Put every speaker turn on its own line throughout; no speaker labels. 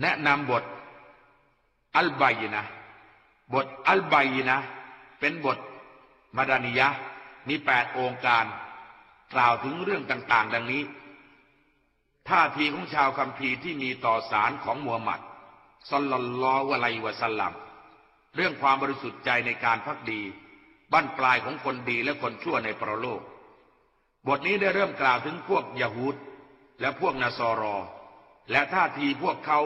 แนะนำบทอัลบัยนะบทอัลบัยนะเป็นบทมาดานิยะมีแปดองค์การกล่าวถึงเรื่องต่าง ๆ ดังนี้ท่าทีของชาวคัมภีร์ที่มีต่อสารของมูฮัมหมัดสลลัลลอฮุอะลัยฮิวะสลลัมเรื่องความบริสุทธิ์ใจในการพักดีบั้นปลายของคนดีและคนชั่วในประโลก บทนี้ได้เริ่มกล่าวถึงพวกยะฮูดและพวกนาซอรอ และท่าทีพวกเขา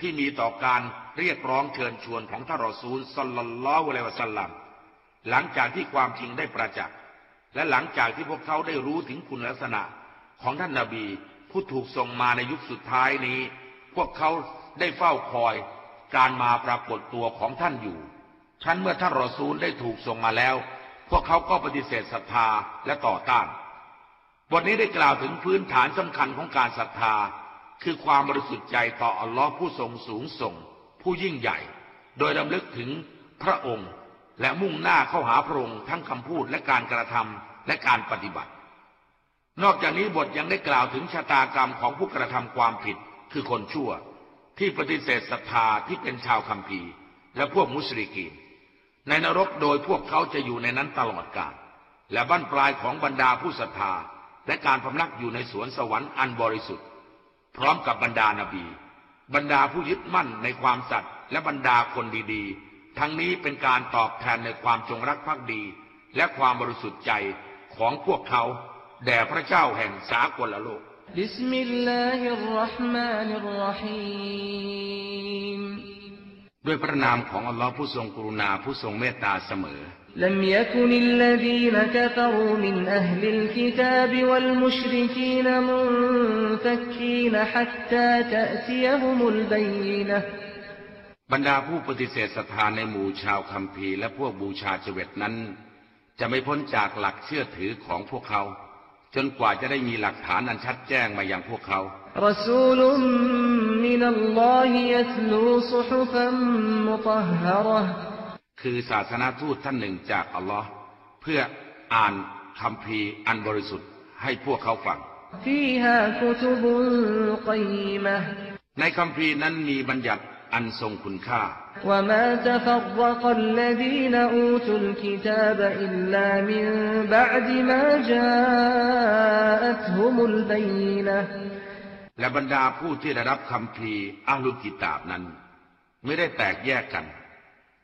ที่มีต่อการเรียกร้องเชิญชวนของท่านรอซูลสัลลัลลอฮุอะลัยวะสัลลัมหลังจากที่ความจริงได้ประจักษ์และหลังจากที่พวกเขาได้รู้ถึงคุณลักษณะของท่านนาบีผู้ถูกส่งมาในยุคสุดท้ายนี้ พวกเขาได้เฝ้าคอยการมาปรากฏตัวของท่านอยู่ฉันเมื่อท่านรอซูลได้ถูกส่งมาแล้ว พวกเขาก็ปฏิเสธศรัทธาและต่อต้านบทนี้ได้กล่าวถึงพื้นฐานสำคัญของการศรัทธา คือความบริสุทธิ์ใจต่ออัลลอฮ์ผู้ทรงสูงส่ง ผู้ยิ่งใหญ่ โดยดำลึกถึงพระองค์ และมุ่งหน้าเข้าหาพระองค์ทั้งคำพูดและการกระทำและการปฏิบัติ นอกจากนี้บทยังได้กล่าวถึงชะตากรรมของผู้กระทำความผิดคือคนชั่ว ที่ปฏิเสธศรัทธาที่เป็นชาวคัมภีร์ และพวกมุสลิกีนในนรกโดยพวกเขาจะอยู่ในนั้นตลอดกาลและบั้นปลายของบรรดาผู้ศรัทธาและการพำนักอยู่ในสวนสวรรค์อันบริสุทธิ์ พร้อมกับบรรดานาบี บรรดาผู้ยึดมั่นในความสัตย์และบรรดาคนดีๆ ทั้งนี้เป็นการตอบแทนในความจงรักภักดี และความบริสุทธิ์ใจของพวกเขาแด่พระเจ้าแห่งสากลโลก
บิสมิลลาฮิรราะห์มานิรรหีม
ด้วยพระนามของอัลลอฮ์ผู้ทรงกรุณาผู้ทรงเมตตาเสมอ
لم يكن الذين كفروا من أهل الكتاب والمشركين منفكين حتى تأتيهم البينة
บรรดาผู้ปฏิเสธศรัทธาในหมู่ชาวคัมภีร์และพวกบูชาเจวิตนั้น จะไม่พ้นจากหลักเชื่อถือของพวกเขา จนกว่าจะได้มีหลักฐานอันชัดแจ้งมาอย่างพวกเขา
رسول
คือศาสนาทูตท่านหนึ่งจากอัลลอฮ์เพื่ออ่านคำพีอันบริสุทธิ์ให้พวกเขาฟัง ในคำพีนั้นมีบัญญัติอันทรงคุณค่า และบรรดาผู้ที่ได้รับคำพีอัลลุกิตาบนั้น ไม่ได้แตกแยกกัน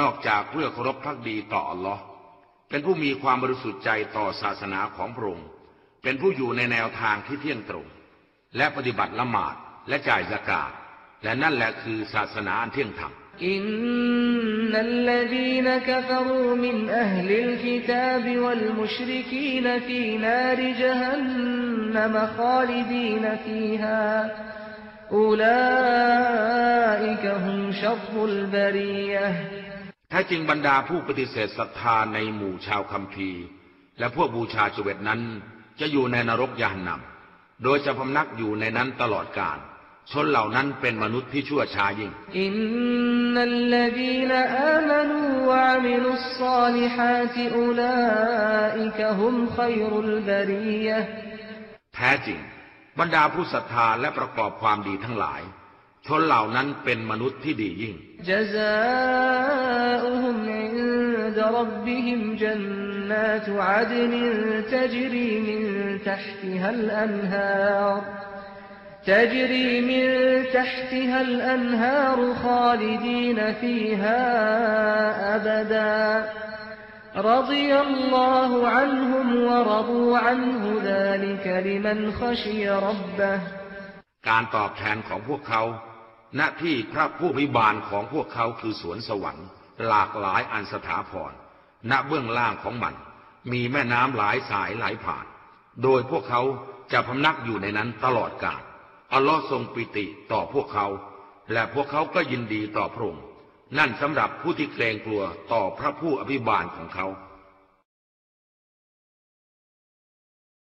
นอกจากเพื่อเคารพภักดีต่ออัลลอฮ์เป็นผู้มีความบริสุทธิ์ใจต่อศาสนาของพระองค์ เป็นผู้อยู่ในแนวทางที่เที่ยงตรง และปฏิบัติละหมาดและจ่ายซะกาตและนั่นแหละคือศาสนาอันเที่ยงธรรม
إن الذين كفروا من أهل الكتاب والمشركين في نار جهنم خالدين فيها أولئك هم شر البرية
แท้จริงบรรดาผู้ปฏิเสธศรัทธาในหมู่ชาวคัมภีร์ และพวกบูชาเจว็ดนั้น จะอยู่ในนรกญะฮันนัมโดยจะพำนักอยู่ในนั้นตลอดกาลชนเหล่านั้นเป็นมนุษย์ที่ชั่วช้ายิ่ง
إن الذين آمنوا وعملوا الصالحات أولئك هم خير البرية
แท้จริง บรรดาผู้ศรัทธาและประกอบความดีทั้งหลาย ชนเหล่านั้นเป็นมนุษย์ที่ดียิ่ง
جزاؤهم عند ربهم جنات عدن تجري من تحتها الأنهار تجري من تحتها الأنهار خالدين فيها أبدا رضي الله عنهم ورضوا عنه ذلك لمن خشي ربه
การตอบแทนของพวกเขา หน้าที่พระผู้พิบาลของพวกเขาคือสวนสวรรค์ หลากหลายอันสถาพรณเบื้องล่างของมัน มีแม่น้ำหลายสายไหลผ่าน โดยพวกเขาจะพำนักอยู่ในนั้นตลอดกาลอัลลอฮ์ทรงปิติต่อพวกเขา และพวกเขาก็ยินดีต่อพระองค์นั่นสำหรับผู้ที่เกรงกลัวต่อพระผู้อภิบาลของเขา